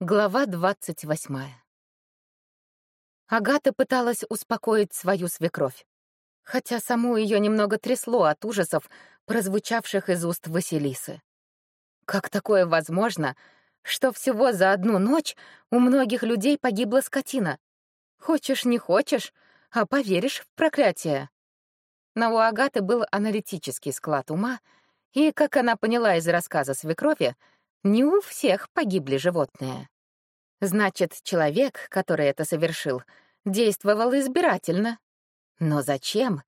Глава двадцать восьмая. Агата пыталась успокоить свою свекровь, хотя саму ее немного трясло от ужасов, прозвучавших из уст Василисы. Как такое возможно, что всего за одну ночь у многих людей погибла скотина? Хочешь, не хочешь, а поверишь в проклятие. Но у Агаты был аналитический склад ума, и, как она поняла из рассказа свекрови, не у всех погибли животные. Значит, человек, который это совершил, действовал избирательно. Но зачем?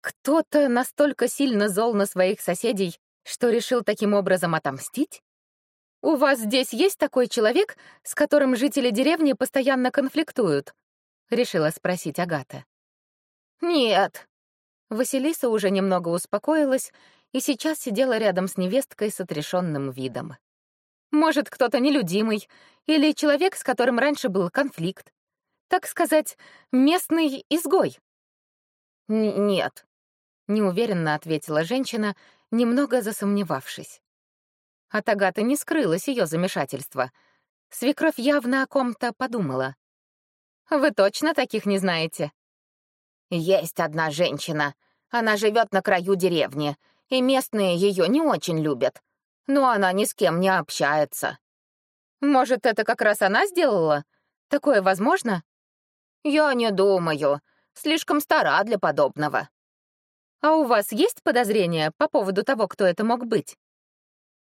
Кто-то настолько сильно зол на своих соседей, что решил таким образом отомстить? «У вас здесь есть такой человек, с которым жители деревни постоянно конфликтуют?» — решила спросить Агата. «Нет». Василиса уже немного успокоилась и сейчас сидела рядом с невесткой с отрешенным видом. Может, кто-то нелюдимый, или человек, с которым раньше был конфликт. Так сказать, местный изгой. «Нет», — неуверенно ответила женщина, немного засомневавшись. От Агаты не скрылось ее замешательство. Свекровь явно о ком-то подумала. «Вы точно таких не знаете?» «Есть одна женщина. Она живет на краю деревни, и местные ее не очень любят но она ни с кем не общается. Может, это как раз она сделала? Такое возможно? Я не думаю. Слишком стара для подобного. А у вас есть подозрения по поводу того, кто это мог быть?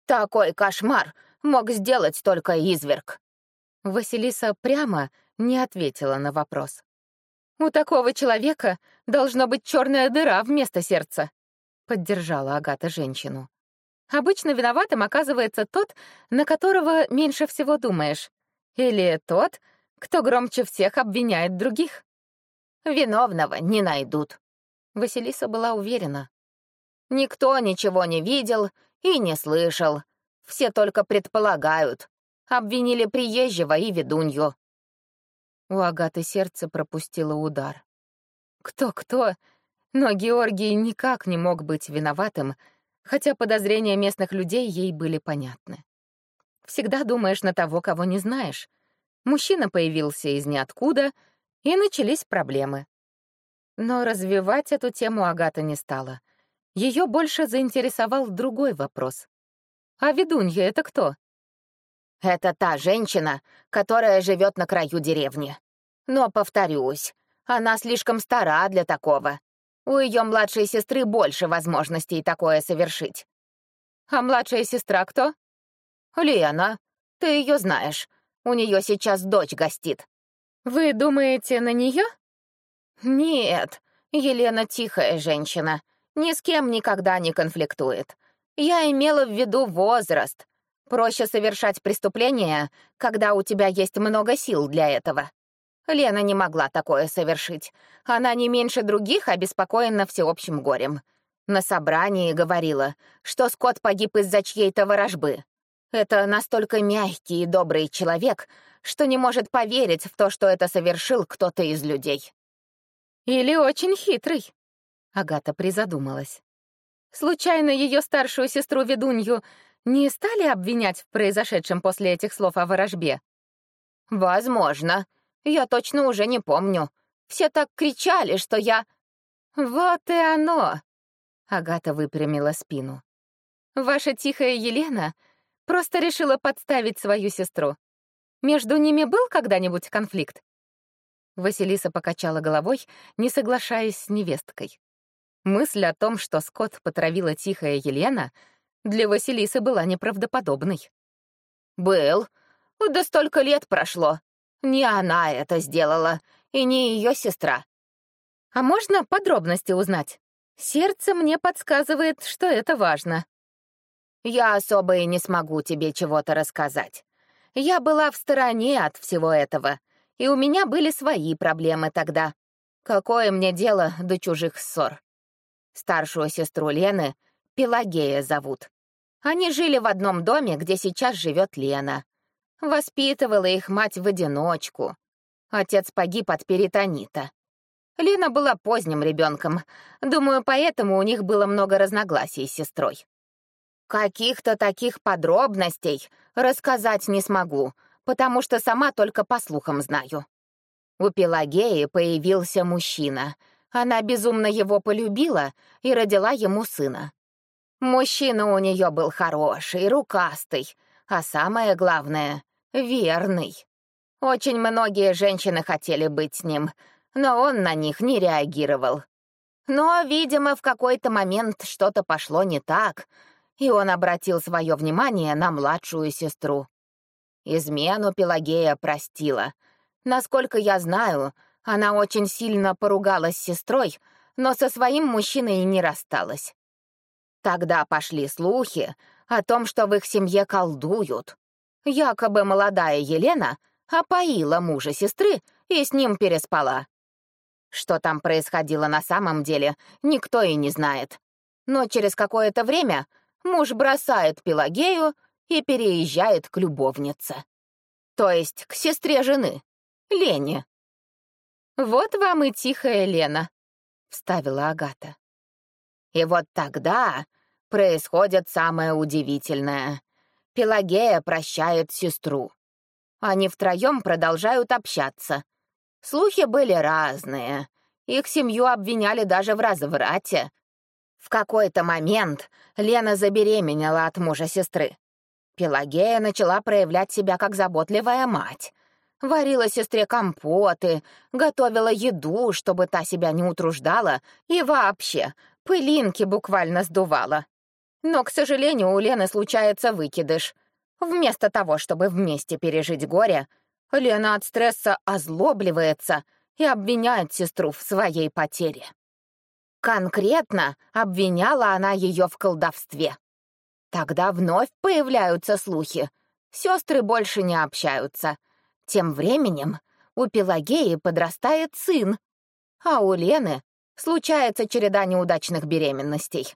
Такой кошмар мог сделать только изверг. Василиса прямо не ответила на вопрос. У такого человека должно быть черная дыра вместо сердца, поддержала Агата женщину. Обычно виноватым оказывается тот, на которого меньше всего думаешь. Или тот, кто громче всех обвиняет других. Виновного не найдут. Василиса была уверена. Никто ничего не видел и не слышал. Все только предполагают. Обвинили приезжего и ведунью. У Агаты сердце пропустило удар. Кто-кто, но Георгий никак не мог быть виноватым, хотя подозрения местных людей ей были понятны. Всегда думаешь на того, кого не знаешь. Мужчина появился из ниоткуда, и начались проблемы. Но развивать эту тему Агата не стала. Ее больше заинтересовал другой вопрос. «А ведунья — это кто?» «Это та женщина, которая живет на краю деревни. Но, повторюсь, она слишком стара для такого. У ее младшей сестры больше возможностей такое совершить. А младшая сестра кто? Лена. Ты ее знаешь. У нее сейчас дочь гостит. Вы думаете на нее? Нет. Елена тихая женщина. Ни с кем никогда не конфликтует. Я имела в виду возраст. Проще совершать преступление, когда у тебя есть много сил для этого. Лена не могла такое совершить. Она не меньше других обеспокоена всеобщим горем. На собрании говорила, что Скотт погиб из-за чьей-то ворожбы. Это настолько мягкий и добрый человек, что не может поверить в то, что это совершил кто-то из людей. «Или очень хитрый», — Агата призадумалась. Случайно ее старшую сестру-ведунью не стали обвинять в произошедшем после этих слов о ворожбе? «Возможно», я точно уже не помню. Все так кричали, что я... Вот и оно! Агата выпрямила спину. Ваша тихая Елена просто решила подставить свою сестру. Между ними был когда-нибудь конфликт? Василиса покачала головой, не соглашаясь с невесткой. Мысль о том, что Скотт потравила тихая Елена, для Василисы была неправдоподобной. «Был. Да столько лет прошло. Не она это сделала, и не ее сестра. А можно подробности узнать? Сердце мне подсказывает, что это важно. Я особо и не смогу тебе чего-то рассказать. Я была в стороне от всего этого, и у меня были свои проблемы тогда. Какое мне дело до чужих ссор? Старшую сестру Лены Пелагея зовут. Они жили в одном доме, где сейчас живет Лена. Воспитывала их мать в одиночку. Отец погиб от перитонита. Лена была поздним ребенком. Думаю, поэтому у них было много разногласий с сестрой. Каких-то таких подробностей рассказать не смогу, потому что сама только по слухам знаю. У Пелагеи появился мужчина. Она безумно его полюбила и родила ему сына. Мужчина у нее был хороший, рукастый, а самое главное — верный. Очень многие женщины хотели быть с ним, но он на них не реагировал. Но, видимо, в какой-то момент что-то пошло не так, и он обратил свое внимание на младшую сестру. Измену Пелагея простила. Насколько я знаю, она очень сильно поругалась с сестрой, но со своим мужчиной не рассталась. Тогда пошли слухи о том, что в их семье колдуют. Якобы молодая Елена опоила мужа сестры и с ним переспала. Что там происходило на самом деле, никто и не знает. Но через какое-то время муж бросает Пелагею и переезжает к любовнице. То есть к сестре жены, Лене. «Вот вам и тихая Лена», — вставила Агата. И вот тогда происходит самое удивительное. Пелагея прощает сестру. Они втроем продолжают общаться. Слухи были разные. Их семью обвиняли даже в разврате. В какой-то момент Лена забеременела от мужа сестры. Пелагея начала проявлять себя как заботливая мать. Варила сестре компоты, готовила еду, чтобы та себя не утруждала, и вообще пылинки буквально сдувала. Но, к сожалению, у Лены случается выкидыш. Вместо того, чтобы вместе пережить горе, Лена от стресса озлобливается и обвиняет сестру в своей потере. Конкретно обвиняла она ее в колдовстве. Тогда вновь появляются слухи. Сестры больше не общаются. Тем временем у Пелагеи подрастает сын, а у Лены случается череда неудачных беременностей.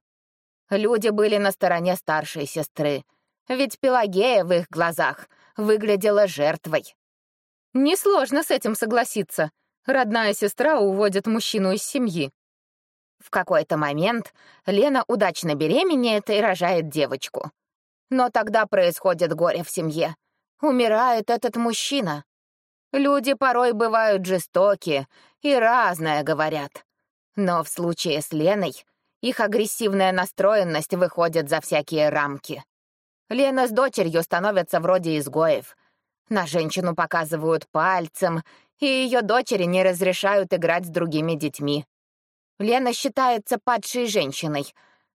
Люди были на стороне старшей сестры, ведь Пелагея в их глазах выглядела жертвой. Несложно с этим согласиться. Родная сестра уводит мужчину из семьи. В какой-то момент Лена удачно беременеет и рожает девочку. Но тогда происходит горе в семье. Умирает этот мужчина. Люди порой бывают жестоки и разное говорят. Но в случае с Леной их агрессивная настроенность выходит за всякие рамки. Лена с дочерью становятся вроде изгоев. На женщину показывают пальцем, и ее дочери не разрешают играть с другими детьми. Лена считается падшей женщиной.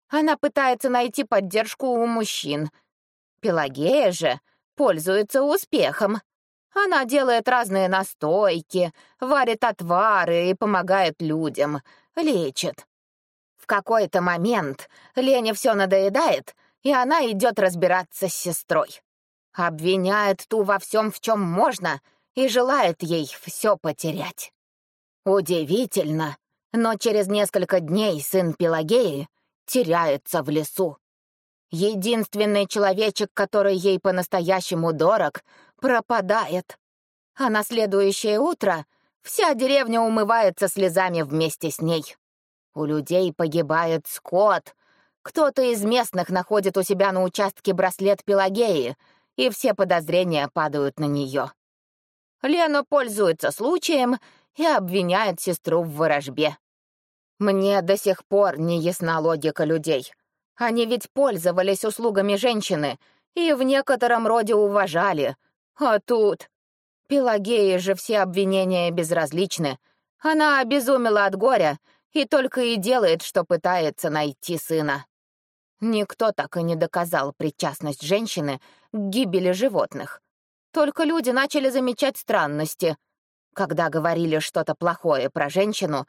Она пытается найти поддержку у мужчин. Пелагея же пользуется успехом. Она делает разные настойки, варит отвары и помогает людям, лечит. В какой-то момент Лене все надоедает, и она идет разбираться с сестрой. Обвиняет ту во всем, в чем можно, и желает ей все потерять. Удивительно, но через несколько дней сын Пелагеи теряется в лесу. Единственный человечек, который ей по-настоящему дорог, пропадает. А на следующее утро вся деревня умывается слезами вместе с ней. У людей погибает скот. Кто-то из местных находит у себя на участке браслет Пелагеи, и все подозрения падают на нее. Лена пользуется случаем и обвиняет сестру в ворожбе. Мне до сих пор не ясна логика людей. Они ведь пользовались услугами женщины и в некотором роде уважали. А тут... Пелагеи же все обвинения безразличны. Она обезумела от горя и только и делает, что пытается найти сына. Никто так и не доказал причастность женщины к гибели животных. Только люди начали замечать странности. Когда говорили что-то плохое про женщину,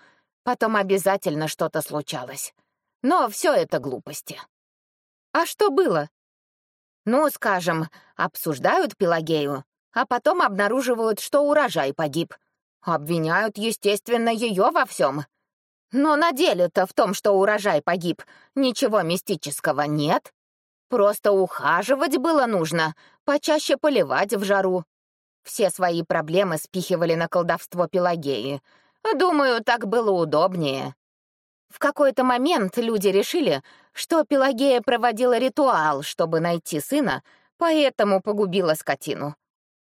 Потом обязательно что-то случалось. Но все это глупости. А что было? Ну, скажем, обсуждают Пелагею, а потом обнаруживают, что урожай погиб. Обвиняют, естественно, ее во всем. Но на деле-то в том, что урожай погиб, ничего мистического нет. Просто ухаживать было нужно, почаще поливать в жару. Все свои проблемы спихивали на колдовство Пелагеи — Думаю, так было удобнее. В какой-то момент люди решили, что Пелагея проводила ритуал, чтобы найти сына, поэтому погубила скотину.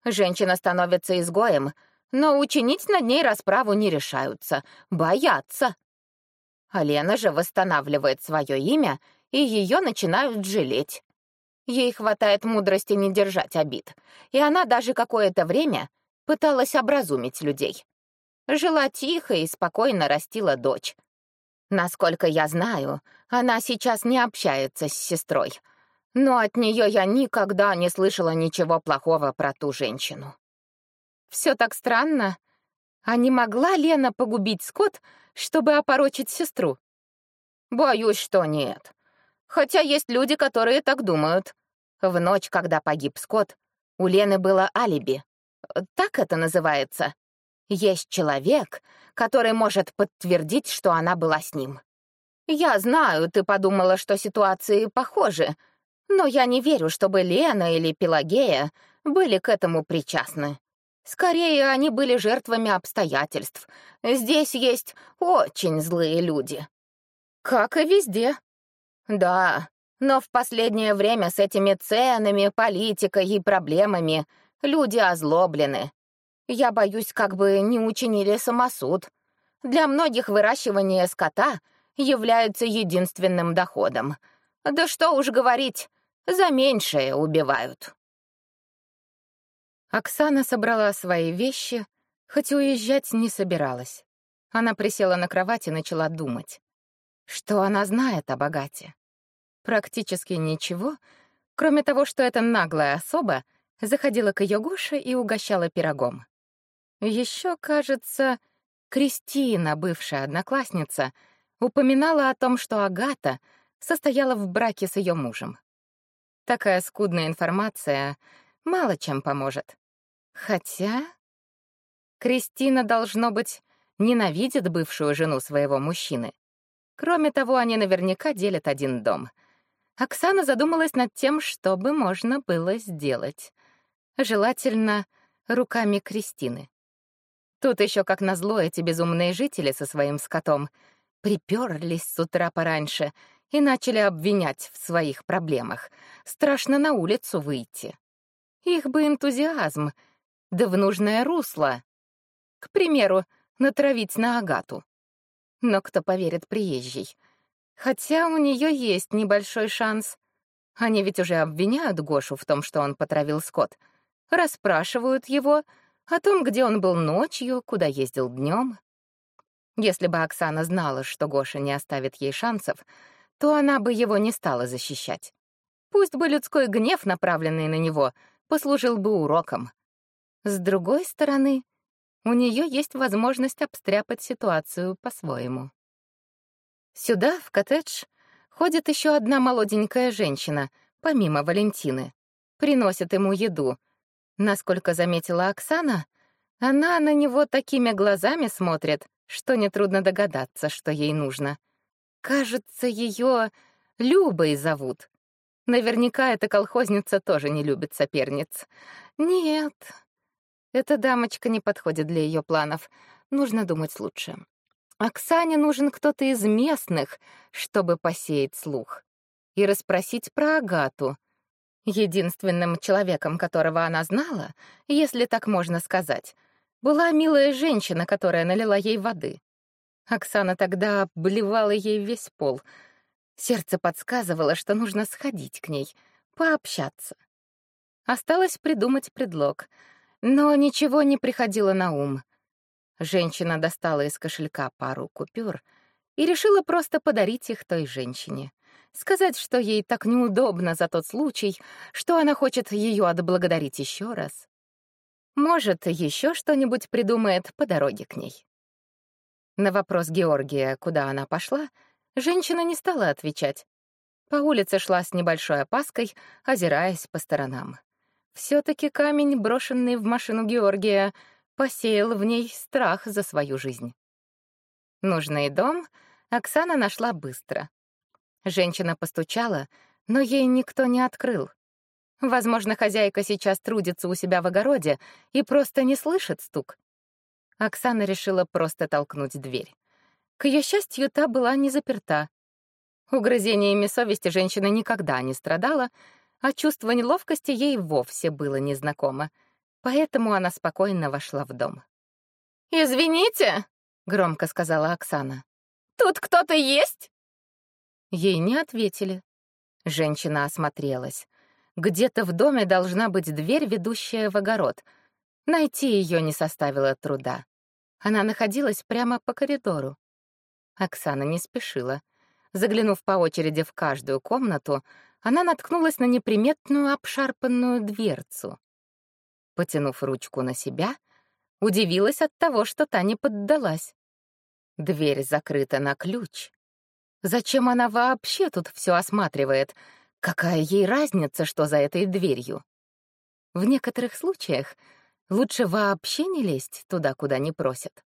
Женщина становится изгоем, но учинить над ней расправу не решаются, боятся. Лена же восстанавливает свое имя, и ее начинают жалеть. Ей хватает мудрости не держать обид, и она даже какое-то время пыталась образумить людей. Жила тихо и спокойно растила дочь. Насколько я знаю, она сейчас не общается с сестрой, но от нее я никогда не слышала ничего плохого про ту женщину. Все так странно. А не могла Лена погубить Скотт, чтобы опорочить сестру? Боюсь, что нет. Хотя есть люди, которые так думают. В ночь, когда погиб Скотт, у Лены было алиби. Так это называется. Есть человек, который может подтвердить, что она была с ним. Я знаю, ты подумала, что ситуации похожи, но я не верю, чтобы Лена или Пелагея были к этому причастны. Скорее, они были жертвами обстоятельств. Здесь есть очень злые люди. Как и везде. Да, но в последнее время с этими ценами, политикой и проблемами люди озлоблены. Я боюсь, как бы не учинили самосуд. Для многих выращивание скота является единственным доходом. Да что уж говорить, за меньшее убивают. Оксана собрала свои вещи, хоть уезжать не собиралась. Она присела на кровать и начала думать. Что она знает о богате? Практически ничего, кроме того, что эта наглая особа заходила к ее Гоше и угощала пирогом. Еще, кажется, Кристина, бывшая одноклассница, упоминала о том, что Агата состояла в браке с ее мужем. Такая скудная информация мало чем поможет. Хотя... Кристина, должно быть, ненавидит бывшую жену своего мужчины. Кроме того, они наверняка делят один дом. Оксана задумалась над тем, что бы можно было сделать. Желательно руками Кристины. Тут еще, как назло, эти безумные жители со своим скотом приперлись с утра пораньше и начали обвинять в своих проблемах. Страшно на улицу выйти. Их бы энтузиазм, да в нужное русло. К примеру, натравить на Агату. Но кто поверит приезжий? Хотя у нее есть небольшой шанс. Они ведь уже обвиняют Гошу в том, что он потравил скот. Расспрашивают его — о том, где он был ночью, куда ездил днем. Если бы Оксана знала, что Гоша не оставит ей шансов, то она бы его не стала защищать. Пусть бы людской гнев, направленный на него, послужил бы уроком. С другой стороны, у нее есть возможность обстряпать ситуацию по-своему. Сюда, в коттедж, ходит еще одна молоденькая женщина, помимо Валентины. Приносит ему еду, Насколько заметила Оксана, она на него такими глазами смотрит, что нетрудно догадаться, что ей нужно. Кажется, ее Любой зовут. Наверняка эта колхозница тоже не любит соперниц. Нет, эта дамочка не подходит для ее планов. Нужно думать лучше. Оксане нужен кто-то из местных, чтобы посеять слух. И расспросить про Агату. Единственным человеком, которого она знала, если так можно сказать, была милая женщина, которая налила ей воды. Оксана тогда обливала ей весь пол. Сердце подсказывало, что нужно сходить к ней, пообщаться. Осталось придумать предлог, но ничего не приходило на ум. Женщина достала из кошелька пару купюр и решила просто подарить их той женщине. Сказать, что ей так неудобно за тот случай, что она хочет ее отблагодарить еще раз. Может, еще что-нибудь придумает по дороге к ней. На вопрос Георгия, куда она пошла, женщина не стала отвечать. По улице шла с небольшой опаской, озираясь по сторонам. Все таки камень, брошенный в машину Георгия, посеял в ней страх за свою жизнь. Нужный дом Оксана нашла быстро. Женщина постучала, но ей никто не открыл. Возможно, хозяйка сейчас трудится у себя в огороде и просто не слышит стук. Оксана решила просто толкнуть дверь. К ее счастью, та была не заперта. Угрызениями совести женщина никогда не страдала, а чувство неловкости ей вовсе было незнакомо. поэтому она спокойно вошла в дом. «Извините», — громко сказала Оксана. «Тут кто-то есть?» Ей не ответили. Женщина осмотрелась. Где-то в доме должна быть дверь, ведущая в огород. Найти ее не составило труда. Она находилась прямо по коридору. Оксана не спешила. Заглянув по очереди в каждую комнату, она наткнулась на неприметную обшарпанную дверцу. Потянув ручку на себя, удивилась от того, что та не поддалась. Дверь закрыта на ключ. Зачем она вообще тут все осматривает? Какая ей разница, что за этой дверью? В некоторых случаях лучше вообще не лезть туда, куда не просят.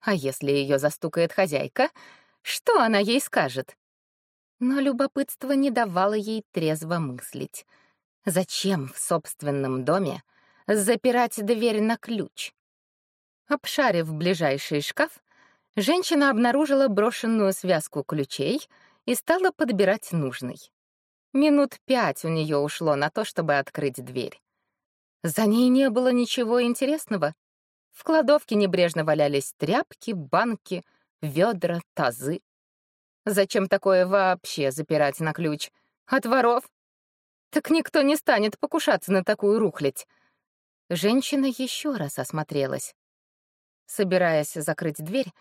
А если ее застукает хозяйка, что она ей скажет? Но любопытство не давало ей трезво мыслить. Зачем в собственном доме запирать дверь на ключ? Обшарив ближайший шкаф, женщина обнаружила брошенную связку ключей и стала подбирать нужный. Минут пять у нее ушло на то, чтобы открыть дверь. За ней не было ничего интересного. В кладовке небрежно валялись тряпки, банки, ведра, тазы. Зачем такое вообще запирать на ключ? От воров? Так никто не станет покушаться на такую рухлядь. Женщина еще раз осмотрелась. Собираясь закрыть дверь,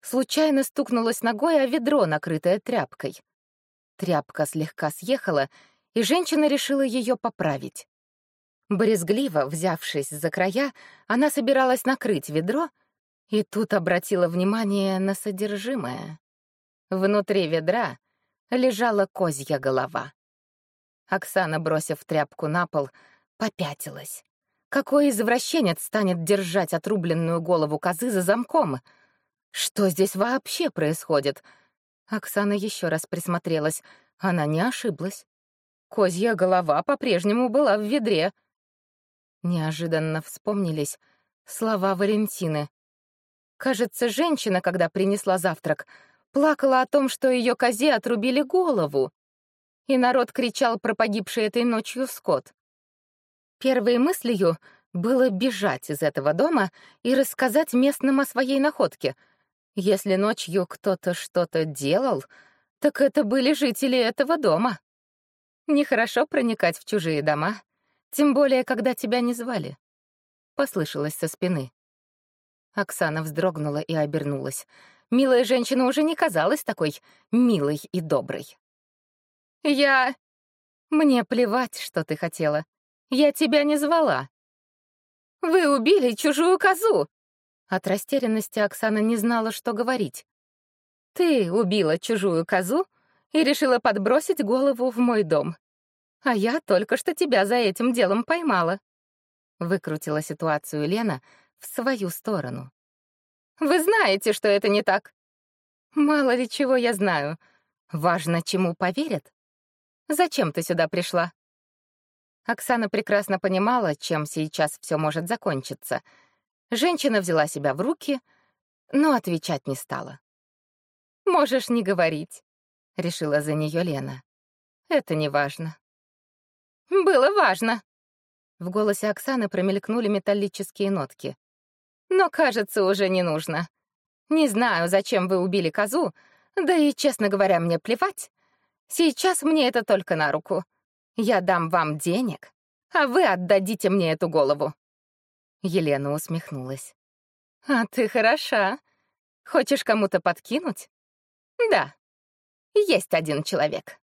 случайно стукнулась ногой о ведро, накрытое тряпкой. Тряпка слегка съехала, и женщина решила ее поправить. Борезгливо, взявшись за края, она собиралась накрыть ведро, и тут обратила внимание на содержимое. Внутри ведра лежала козья голова. Оксана, бросив тряпку на пол, попятилась. Какой извращенец станет держать отрубленную голову козы за замком? Что здесь вообще происходит? Оксана еще раз присмотрелась. Она не ошиблась. Козья голова по-прежнему была в ведре. Неожиданно вспомнились слова Валентины. Кажется, женщина, когда принесла завтрак, плакала о том, что ее козе отрубили голову. И народ кричал про погибший этой ночью скот. Первой мыслью было бежать из этого дома и рассказать местным о своей находке. Если ночью кто-то что-то делал, так это были жители этого дома. Нехорошо проникать в чужие дома, тем более, когда тебя не звали. Послышалось со спины. Оксана вздрогнула и обернулась. Милая женщина уже не казалась такой милой и доброй. «Я...» «Мне плевать, что ты хотела. Я тебя не звала. Вы убили чужую козу. От растерянности Оксана не знала, что говорить. Ты убила чужую козу и решила подбросить голову в мой дом. А я только что тебя за этим делом поймала. Выкрутила ситуацию Лена в свою сторону. Вы знаете, что это не так. Мало ли чего я знаю. Важно, чему поверят. Зачем ты сюда пришла? Оксана прекрасно понимала, чем сейчас все может закончиться. Женщина взяла себя в руки, но отвечать не стала. «Можешь не говорить», — решила за нее Лена. «Это не важно». «Было важно». В голосе Оксаны промелькнули металлические нотки. «Но, кажется, уже не нужно. Не знаю, зачем вы убили козу, да и, честно говоря, мне плевать. Сейчас мне это только на руку. Я дам вам денег, а вы отдадите мне эту голову». Елена усмехнулась. «А ты хороша. Хочешь кому-то подкинуть?» «Да, есть один человек».